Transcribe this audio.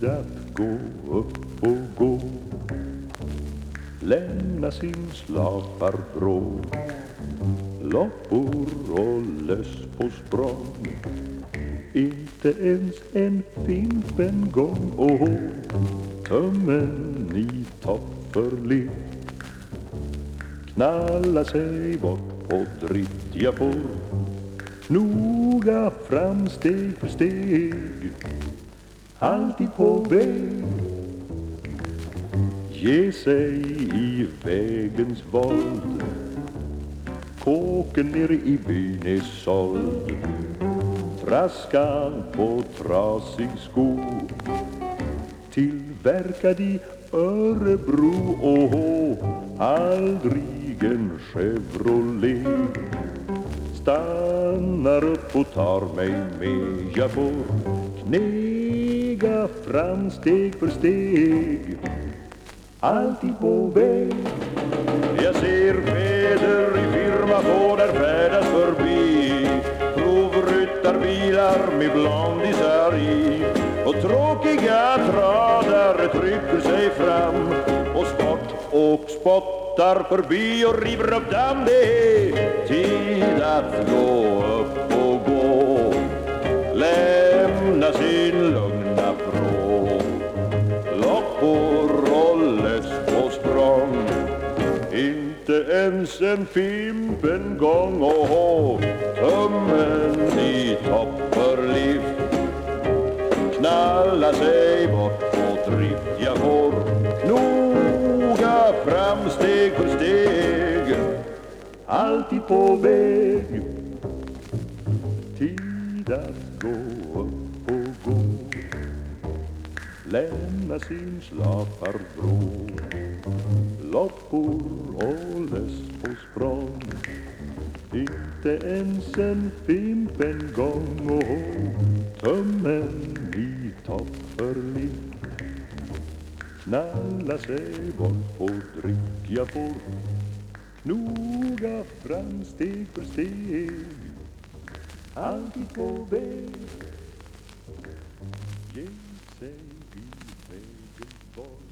Tid att gå upp och gå. Lämna sin slaparbrå Loppor och löss på språng. Inte ens en fimpen gång. Åh, tummen i topp för liv Knalla sig bort på drift jag får. Noga fram steg för steg. Alltid på väg Ge sig i vägens våld. Kåken nere i byn är såld. Traska på trasig sko Tillverkad i Örebro Åh, aldrig en Chevrolet. Stannar upp och tar mig med Jag får knä fram steg för steg. Alltid på väg. Jag ser fäder i firma där färdas förbi. Provryttarbilar med blondisar i. Och tråkiga tradare trycker sig fram. Och spott och spottar förbi och river upp damm. Det är tid att gå. Inte ens en fimpen gång Åh, tummen i topp för lift Knalla sig bort på drift Jag får noga framsteg för steg. Alltid på väg Tid att gå upp och gå. Lämna sin slaparvrå Loppor och löss på språng. Inte ens en fimp en gång och tummen i topp för lift Knalla sig bort på dryck jag får. Noga fram steg för steg. Alltid på väg Ge sig i vägen bort.